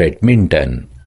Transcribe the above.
badminton.